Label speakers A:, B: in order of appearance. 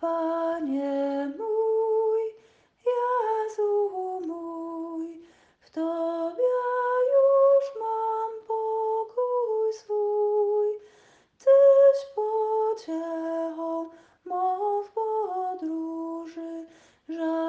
A: Panie mój, Jezu mój, w Tobie już mam pokój swój. Tyś pociechą mą w podróży, że